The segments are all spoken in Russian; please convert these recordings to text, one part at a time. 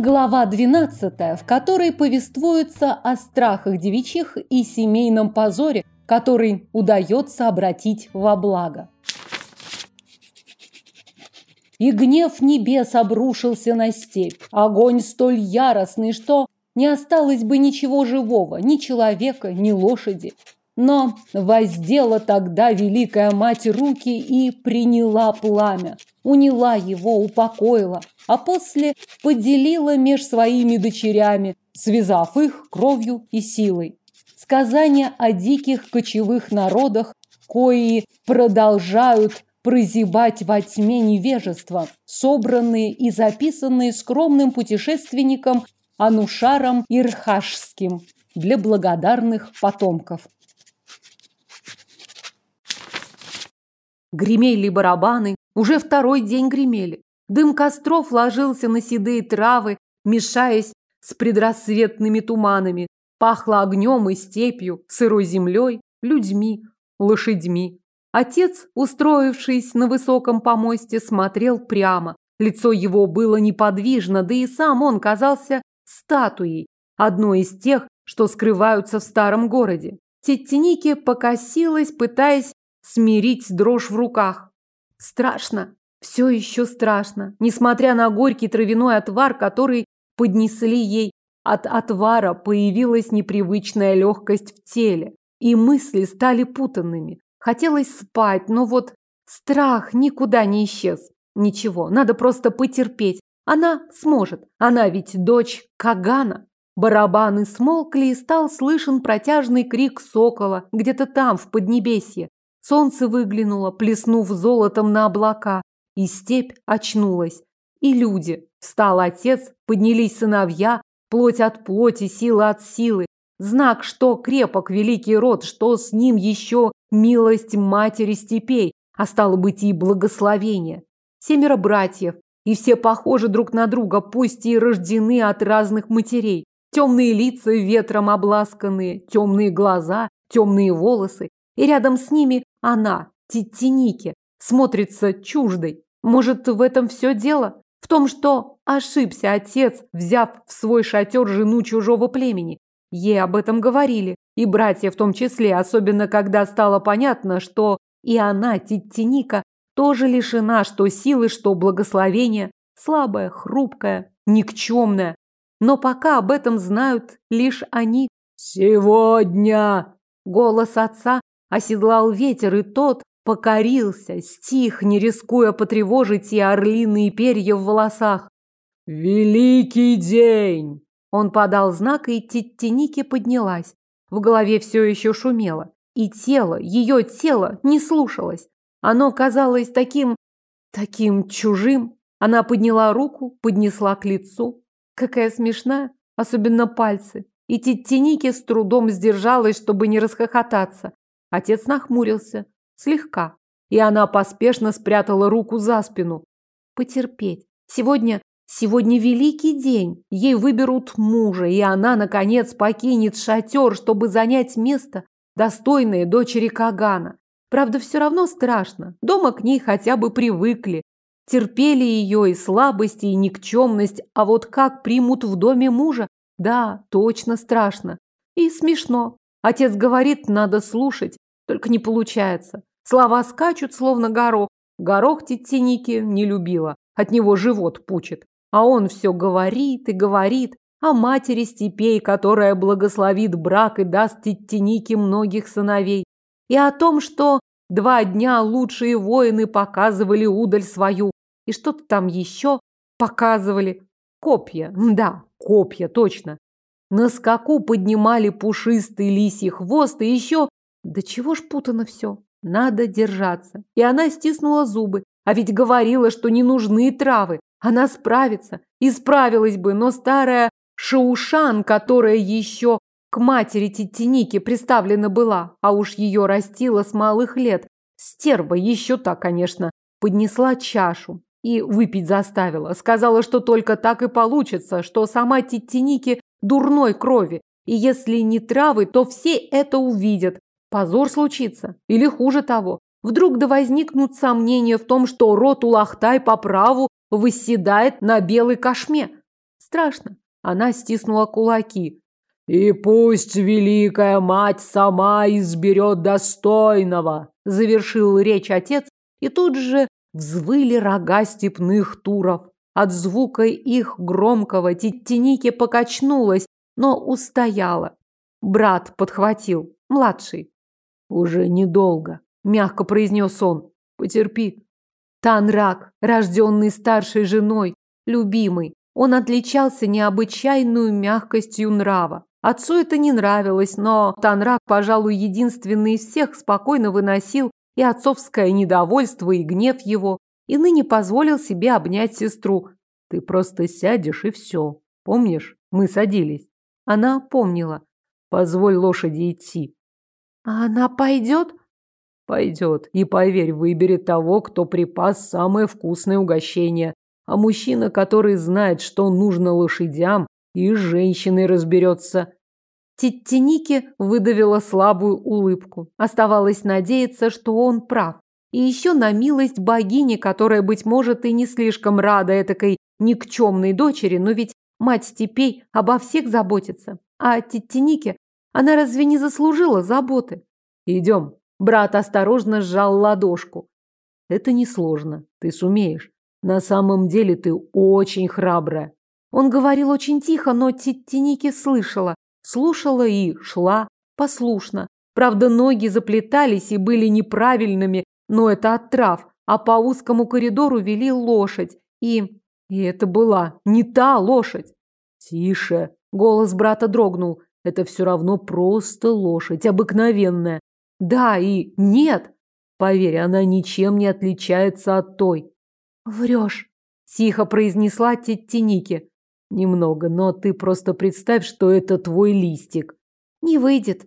Глава 12, в которой повествуется о страхах девичьих и семейном позоре, который удается обратить во благо. И гнев небес обрушился на степь. Огонь столь яростный, что не осталось бы ничего живого, ни человека, ни лошади. Но воздела тогда Великая Мать руки и приняла пламя, уняла его, упокоила, а после поделила меж своими дочерями, связав их кровью и силой. Сказания о диких кочевых народах, кои продолжают прозябать во тьме невежества, собранные и записанные скромным путешественником Анушаром Ирхашским для благодарных потомков. Гремели барабаны, уже второй день гремели. Дым костров ложился на седые травы, мешаясь с предрассветными туманами. Пахло огнем и степью, сырой землей, людьми, лошадьми. Отец, устроившись на высоком помосте, смотрел прямо. Лицо его было неподвижно, да и сам он казался статуей, одной из тех, что скрываются в старом городе. Теттиники покосилась, пытаясь смирить дрожь в руках. Страшно, все еще страшно, несмотря на горький травяной отвар, который поднесли ей. От отвара появилась непривычная легкость в теле, и мысли стали путанными. Хотелось спать, но вот страх никуда не исчез. Ничего, надо просто потерпеть. Она сможет. Она ведь дочь Кагана. Барабаны смолкли, и стал слышен протяжный крик сокола где-то там, в Поднебесье. Солнце выглянуло, плеснув золотом на облака, и степь очнулась. И люди. Встал отец, поднялись сыновья, плоть от плоти, сила от силы. Знак, что крепок великий род, что с ним еще милость матери степей, а стало быть и благословение. Семеро братьев, и все похожи друг на друга, пусть и рождены от разных матерей. Темные лица ветром обласканные, темные глаза, темные волосы, и рядом с ними она, Титтиники, смотрится чуждой. Может, в этом все дело? В том, что ошибся отец, взяв в свой шатер жену чужого племени. Ей об этом говорили, и братья в том числе, особенно когда стало понятно, что и она, Титтиника, тоже лишена что силы, что благословения, слабая, хрупкая, никчемная. Но пока об этом знают лишь они. «Сегодня!» Голос отца оседлал ветер, и тот покорился, стих, не рискуя потревожить и орлиные перья в волосах. «Великий день!» Он подал знак, и Титтиники поднялась. В голове все еще шумело. И тело, ее тело не слушалось. Оно казалось таким... таким чужим. Она подняла руку, поднесла к лицу. Какая смешная, особенно пальцы. И Титтиники с трудом сдержалась, чтобы не расхохотаться. Отец нахмурился. Слегка. И она поспешно спрятала руку за спину. Потерпеть. Сегодня Сегодня великий день. Ей выберут мужа, и она, наконец, покинет шатер, чтобы занять место, достойное дочери Кагана. Правда, все равно страшно. Дома к ней хотя бы привыкли. Терпели ее и слабость, и никчемность. А вот как примут в доме мужа? Да, точно страшно. И смешно. Отец говорит, надо слушать. Только не получается. Слова скачут, словно горох. Горох Титтиники не любила. От него живот пучит. А он все говорит и говорит о матери степей, которая благословит брак и даст Титтинике многих сыновей, и о том, что два дня лучшие воины показывали удаль свою, и что-то там еще показывали. Копья, да, копья, точно. На скаку поднимали пушистый лисий хвост, и еще... Да чего ж путано все. Надо держаться. И она стиснула зубы. А ведь говорила, что не нужны травы. Она справится, и справилась бы, но старая Шаушан, которая еще к матери Титиники приставлена была, а уж ее растила с малых лет, стерва еще так, конечно, поднесла чашу и выпить заставила. Сказала, что только так и получится, что сама Титиники дурной крови, и если не травы, то все это увидят. Позор случится, или хуже того. Вдруг да возникнут сомнения в том, что род Улахтай по праву восседает на белой кошме. Страшно. Она стиснула кулаки. «И пусть Великая Мать сама изберет достойного», – завершил речь отец, и тут же взвыли рога степных туров. От звука их громкого Титтиники покачнулась, но устояла. Брат подхватил, младший. «Уже недолго», – мягко произнес он. «Потерпи». Танрак, рожденный старшей женой, любимый, он отличался необычайную мягкостью нрава. Отцу это не нравилось, но Танрак, пожалуй, единственный из всех спокойно выносил и отцовское недовольство, и гнев его, и ныне позволил себе обнять сестру. «Ты просто сядешь и все. Помнишь, мы садились?» Она помнила. «Позволь лошади идти». «А она пойдет?» «Пойдет. И, поверь, выберет того, кто припас самое вкусное угощение. А мужчина, который знает, что нужно лошадям, и с женщиной разберется. Титтиники выдавила слабую улыбку. Оставалось надеяться, что он прав. И еще на милость богини, которая, быть может, и не слишком рада этакой никчемной дочери, но ведь мать степей обо всех заботится. А Титтиники, она разве не заслужила заботы? Идем. Брат осторожно сжал ладошку. Это несложно, ты сумеешь. На самом деле ты очень храбрая. Он говорил очень тихо, но Титтиники слышала, слушала и шла послушно. Правда, ноги заплетались и были неправильными, но это от трав, а по узкому коридору вели лошадь. И... и это была не та лошадь. Тише. Голос брата дрогнул. Это все равно просто лошадь, обыкновенная. Да и нет. Поверь, она ничем не отличается от той. Врешь, тихо произнесла Титтиники. Немного, но ты просто представь, что это твой листик. Не выйдет.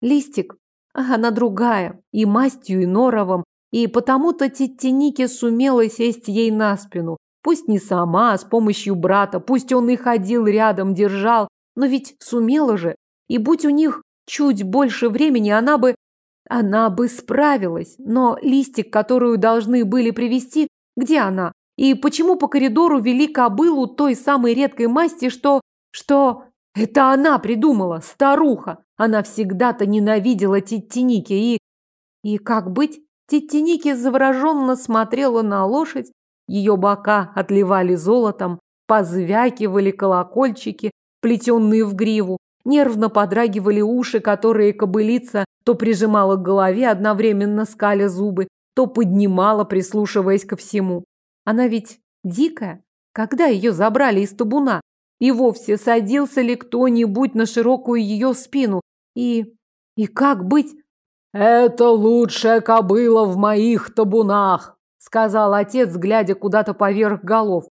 Листик, она другая, и мастью, и норовом, и потому-то Титтиники сумела сесть ей на спину. Пусть не сама, а с помощью брата, пусть он и ходил рядом, держал, но ведь сумела же. И будь у них чуть больше времени, она бы... Она бы справилась. Но листик, которую должны были привести, где она? И почему по коридору вели кобылу той самой редкой масти, что... что... Это она придумала, старуха. Она всегда-то ненавидела Титтиники и... И как быть? Титтиники завороженно смотрела на лошадь, ее бока отливали золотом, позвякивали колокольчики, плетенные в гриву, нервно подрагивали уши, которые кобылица то прижимала к голове, одновременно скаля зубы, то поднимала, прислушиваясь ко всему. Она ведь дикая. Когда ее забрали из табуна? И вовсе садился ли кто-нибудь на широкую ее спину? И... и как быть? «Это лучшая кобыла в моих табунах», — сказал отец, глядя куда-то поверх голов.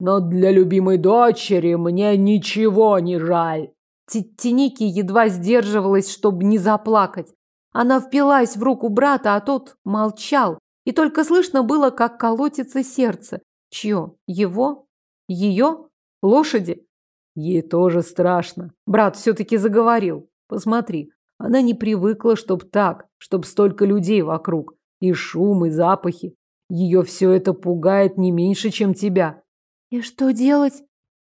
«Но для любимой дочери мне ничего не жаль». Тиники едва сдерживалась, чтобы не заплакать. Она впилась в руку брата, а тот молчал, и только слышно было, как колотится сердце. Чье? Его? Ее? Лошади? Ей тоже страшно. Брат все-таки заговорил. Посмотри, она не привыкла, чтоб так, чтоб столько людей вокруг. И шум, и запахи. Ее все это пугает не меньше, чем тебя. И что делать?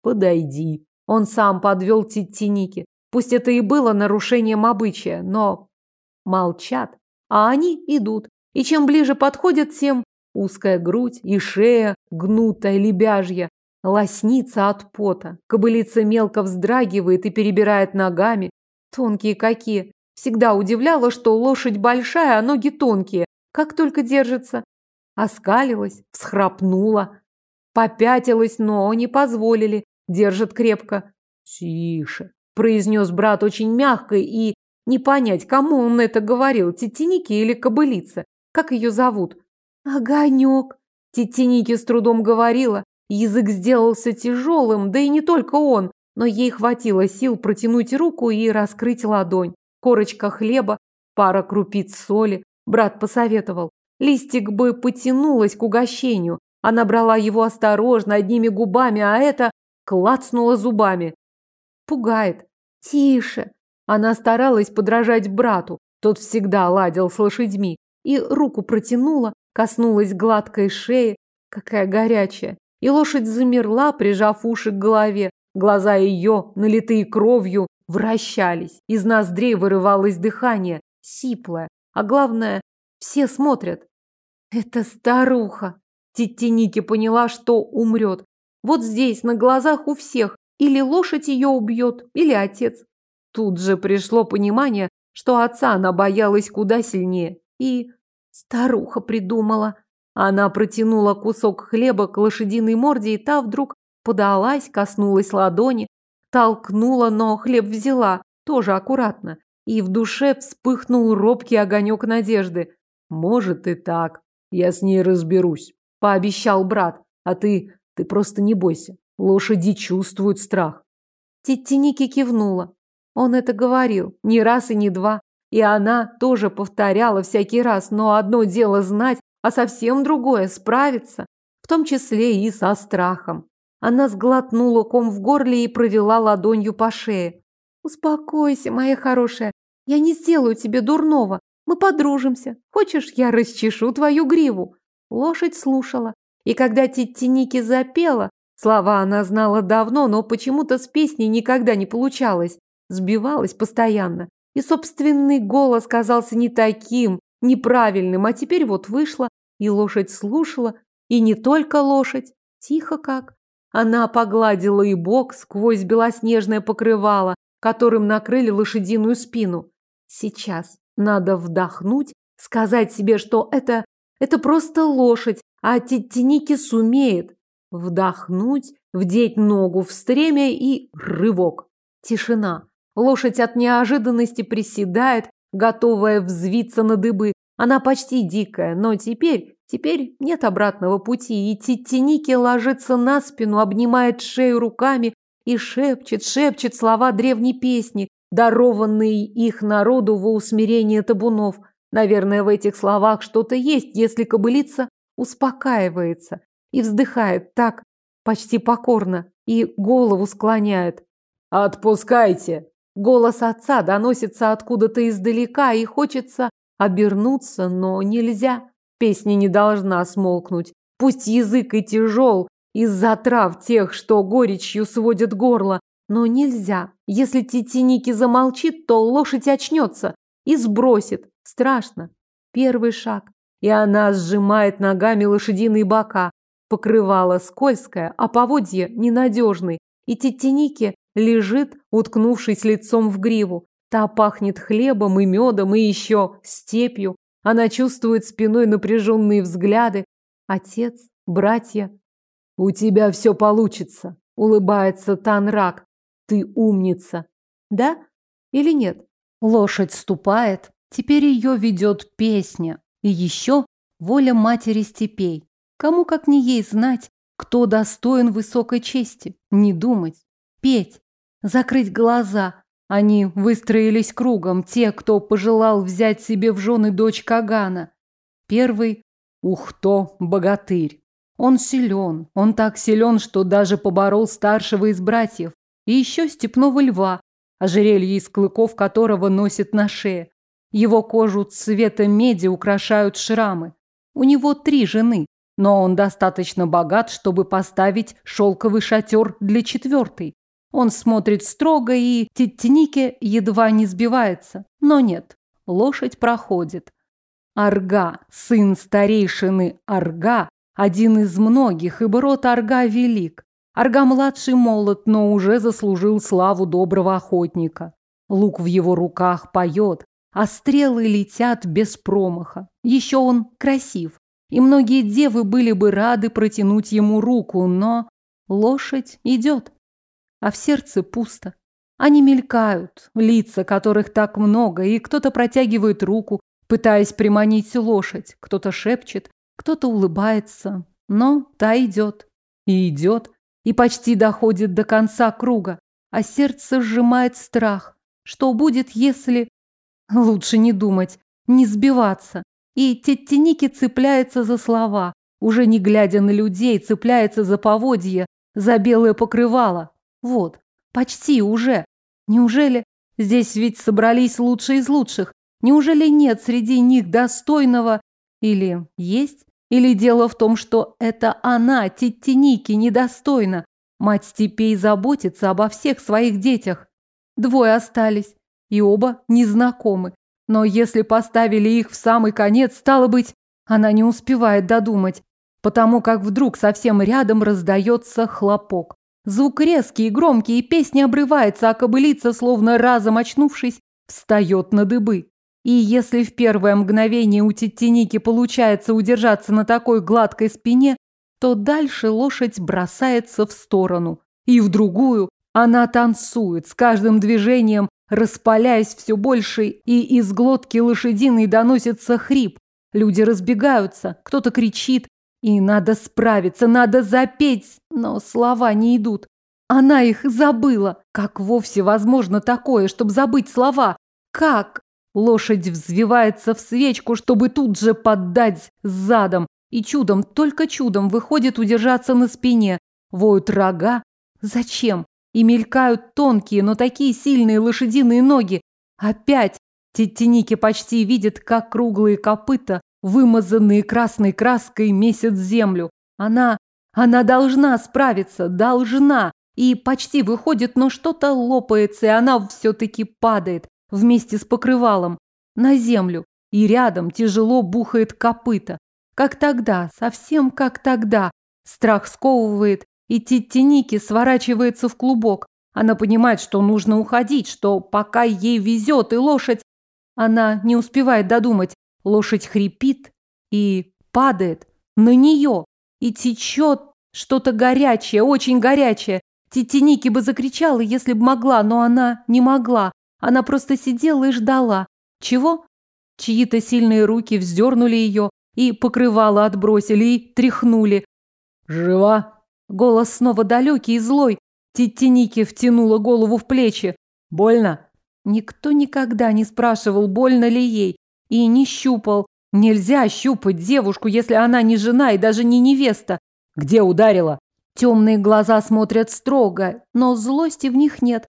Подойди. Он сам подвел Титтиники. Пусть это и было нарушением обычая, но молчат, а они идут. И чем ближе подходят, тем узкая грудь и шея, гнутая, лебяжья, лоснится от пота. Кобылица мелко вздрагивает и перебирает ногами. Тонкие какие. Всегда удивляла, что лошадь большая, а ноги тонкие. Как только держится. Оскалилась, всхрапнула. Попятилась, но не позволили. Держит крепко. «Тише», – произнес брат очень мягко и не понять, кому он это говорил, тетенике или кобылице. Как ее зовут? Огонек. Тетеники с трудом говорила. Язык сделался тяжелым, да и не только он. Но ей хватило сил протянуть руку и раскрыть ладонь. Корочка хлеба, пара крупиц соли. Брат посоветовал. Листик бы потянулась к угощению. Она брала его осторожно, одними губами, а это клацнула зубами. Пугает. Тише. Она старалась подражать брату. Тот всегда ладил с лошадьми и руку протянула, коснулась гладкой шеи, какая горячая. И лошадь замерла, прижав уши к голове. Глаза ее, налитые кровью, вращались. Из ноздрей вырывалось дыхание, сиплое. А главное, все смотрят. Это старуха. Тетя Ники поняла, что умрет. Вот здесь, на глазах у всех. Или лошадь ее убьет, или отец. Тут же пришло понимание, что отца она боялась куда сильнее. И старуха придумала. Она протянула кусок хлеба к лошадиной морде, и та вдруг подалась, коснулась ладони, толкнула, но хлеб взяла, тоже аккуратно. И в душе вспыхнул робкий огонек надежды. «Может и так. Я с ней разберусь», – пообещал брат. «А ты, ты просто не бойся. Лошади чувствуют страх». Тетя Ники кивнула. Он это говорил не раз и не два. И она тоже повторяла всякий раз, но одно дело знать, а совсем другое справиться, в том числе и со страхом. Она сглотнула ком в горле и провела ладонью по шее. «Успокойся, моя хорошая. Я не сделаю тебе дурного. Мы подружимся. Хочешь, я расчешу твою гриву?» Лошадь слушала. И когда Титтиники запела, слова она знала давно, но почему-то с песней никогда не получалось, сбивалась постоянно. И собственный голос казался не таким, неправильным, а теперь вот вышла, и лошадь слушала, и не только лошадь, тихо как. Она погладила и бок сквозь белоснежное покрывало, которым накрыли лошадиную спину. Сейчас надо вдохнуть, сказать себе, что это, это просто лошадь, а Тиники сумеет. Вдохнуть, вдеть ногу в стремя и рывок. Тишина. Лошадь от неожиданности приседает, готовая взвиться на дыбы. Она почти дикая, но теперь, теперь нет обратного пути, и Титтиники ложится на спину, обнимает шею руками и шепчет, шепчет слова древней песни, дарованные их народу во усмирение табунов. Наверное, в этих словах что-то есть, если кобылица успокаивается и вздыхает так, почти покорно, и голову склоняет. «Отпускайте!» Голос отца доносится откуда-то издалека, и хочется обернуться, но нельзя. Песня не должна смолкнуть. Пусть язык и тяжел из-за трав тех, что горечью сводят горло, но нельзя. Если Титиники замолчит, то лошадь очнется и сбросит. Страшно. Первый шаг. И она сжимает ногами лошадиные бока. Покрывало скользкое, а поводье ненадежный. И Титиники лежит, уткнувшись лицом в гриву. Та пахнет хлебом и медом, и еще степью. Она чувствует спиной напряженные взгляды. Отец, братья. «У тебя все получится», — улыбается Танрак. «Ты умница». «Да или нет?» Лошадь ступает. Теперь ее ведет песня. И еще воля матери степей. Кому как не ей знать, кто достоин высокой чести. Не думать. Петь закрыть глаза. Они выстроились кругом, те, кто пожелал взять себе в жены дочь Кагана. Первый – Ухто, богатырь. Он силен, он так силен, что даже поборол старшего из братьев. И еще степного льва, ожерелье из клыков которого носит на шее. Его кожу цвета меди украшают шрамы. У него три жены, но он достаточно богат, чтобы поставить шелковый шатер для четвертой. Он смотрит строго, и Титтинике едва не сбивается. Но нет, лошадь проходит. Арга, сын старейшины Арга, один из многих, ибо род Арга велик. Арга-младший молод, но уже заслужил славу доброго охотника. Лук в его руках поет, а стрелы летят без промаха. Еще он красив, и многие девы были бы рады протянуть ему руку, но лошадь идет а в сердце пусто. Они мелькают, лица которых так много, и кто-то протягивает руку, пытаясь приманить лошадь, кто-то шепчет, кто-то улыбается, но та идет и идет, и почти доходит до конца круга, а сердце сжимает страх. Что будет, если... Лучше не думать, не сбиваться. И Теттиники цепляется за слова, уже не глядя на людей, цепляется за поводье, за белое покрывало, вот, почти уже. Неужели здесь ведь собрались лучшие из лучших? Неужели нет среди них достойного? Или есть? Или дело в том, что это она, Титтиники, недостойна? Мать степей заботится обо всех своих детях. Двое остались, и оба незнакомы. Но если поставили их в самый конец, стало быть, она не успевает додумать, потому как вдруг совсем рядом раздается хлопок. Звук резкий и громкий, и песня обрывается, а кобылица, словно разом очнувшись, встает на дыбы. И если в первое мгновение у Теттиники получается удержаться на такой гладкой спине, то дальше лошадь бросается в сторону. И в другую она танцует, с каждым движением распаляясь все больше, и из глотки лошадиной доносится хрип. Люди разбегаются, кто-то кричит, и надо справиться, надо запеть, но слова не идут. Она их забыла. Как вовсе возможно такое, чтобы забыть слова? Как? Лошадь взвивается в свечку, чтобы тут же поддать задом. И чудом, только чудом выходит удержаться на спине. Воют рога. Зачем? И мелькают тонкие, но такие сильные лошадиные ноги. Опять Теттиники почти видит, как круглые копыта, вымазанные красной краской, месяц землю. Она, она должна справиться, должна. И почти выходит, но что-то лопается, и она все-таки падает вместе с покрывалом на землю, и рядом тяжело бухает копыта. Как тогда, совсем как тогда. Страх сковывает, и Титтиники сворачивается в клубок. Она понимает, что нужно уходить, что пока ей везет, и лошадь... Она не успевает додумать. Лошадь хрипит и падает на нее, и течет что-то горячее, очень горячее. Титиники бы закричала, если бы могла, но она не могла. Она просто сидела и ждала. Чего? Чьи-то сильные руки вздернули ее и покрывало отбросили и тряхнули. «Жива?» Голос снова далекий и злой. Титтиники втянула голову в плечи. «Больно?» Никто никогда не спрашивал, больно ли ей, и не щупал. Нельзя щупать девушку, если она не жена и даже не невеста. Где ударила? Темные глаза смотрят строго, но злости в них нет.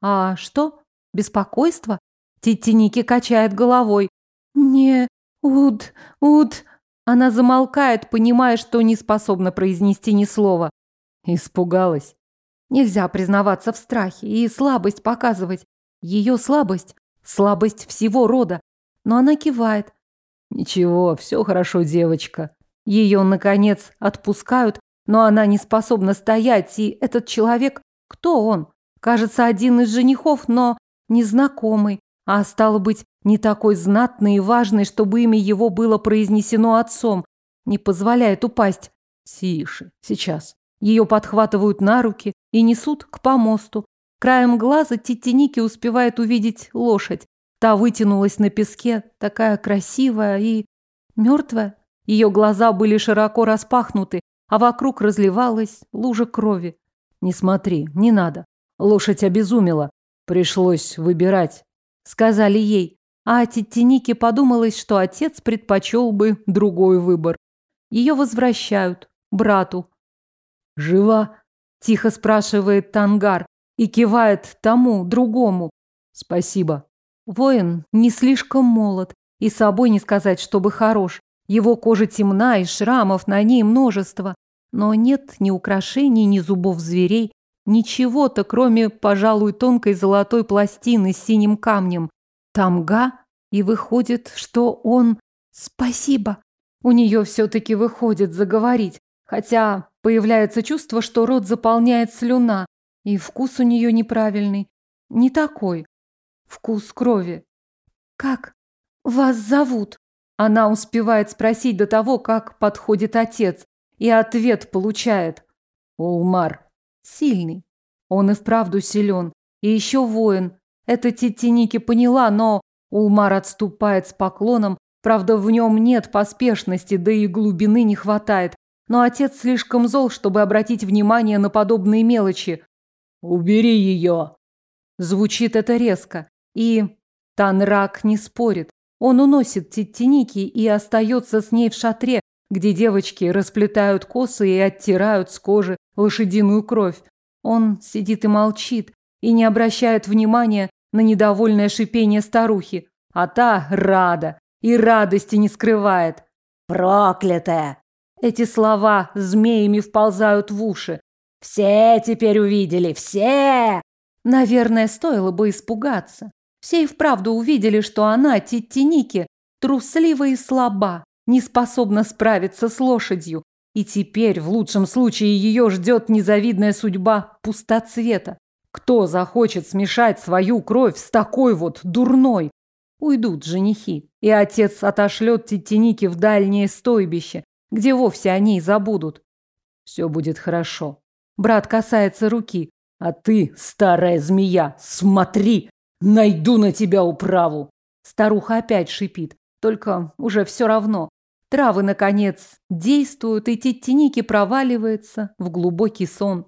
А что? Беспокойство? Титтиники качает головой. Не, уд, уд. Она замолкает, понимая, что не способна произнести ни слова. Испугалась. Нельзя признаваться в страхе и слабость показывать. Ее слабость – слабость всего рода. Но она кивает. Ничего, все хорошо, девочка. Ее, наконец, отпускают, но она не способна стоять, и этот человек, кто он? Кажется, один из женихов, но незнакомый, а стало быть, не такой знатный и важный, чтобы имя его было произнесено отцом. Не позволяет упасть. Тише, сейчас. Ее подхватывают на руки и несут к помосту. Краем глаза Титиники успевает увидеть лошадь. Та вытянулась на песке, такая красивая и мертвая. Ее глаза были широко распахнуты, а вокруг разливалась лужа крови. Не смотри, не надо. Лошадь обезумела. Пришлось выбирать. Сказали ей. А Титтинике подумалось, что отец предпочел бы другой выбор. Ее возвращают брату. «Жива?» – тихо спрашивает Тангар и кивает тому, другому. «Спасибо». Воин не слишком молод, и собой не сказать, чтобы хорош. Его кожа темна, и шрамов на ней множество. Но нет ни украшений, ни зубов зверей, ничего-то, кроме, пожалуй, тонкой золотой пластины с синим камнем. Тамга, и выходит, что он... Спасибо. У нее все-таки выходит заговорить, хотя появляется чувство, что рот заполняет слюна, и вкус у нее неправильный. Не такой. Вкус крови. Как вас зовут? Она успевает спросить до того, как подходит отец, и ответ получает. Улмар. Сильный. Он и вправду силен. И еще воин. Это Титиники поняла, но Улмар отступает с поклоном. Правда, в нем нет поспешности, да и глубины не хватает. Но отец слишком зол, чтобы обратить внимание на подобные мелочи. «Убери ее!» Звучит это резко. И Танрак не спорит. Он уносит Титтиники и остается с ней в шатре, где девочки расплетают косы и оттирают с кожи лошадиную кровь. Он сидит и молчит, и не обращает внимания на недовольное шипение старухи. А та рада, и радости не скрывает. «Проклятая!» Эти слова змеями вползают в уши. Все теперь увидели, все! Наверное, стоило бы испугаться. Все и вправду увидели, что она, Титтиники, труслива и слаба, не способна справиться с лошадью. И теперь, в лучшем случае, ее ждет незавидная судьба пустоцвета. Кто захочет смешать свою кровь с такой вот дурной? Уйдут женихи, и отец отошлет Титтиники в дальнее стойбище, где вовсе о ней забудут. Все будет хорошо. Брат касается руки. А ты, старая змея, смотри, найду на тебя управу. Старуха опять шипит, только уже все равно. Травы, наконец, действуют, и Титтиники проваливается в глубокий сон.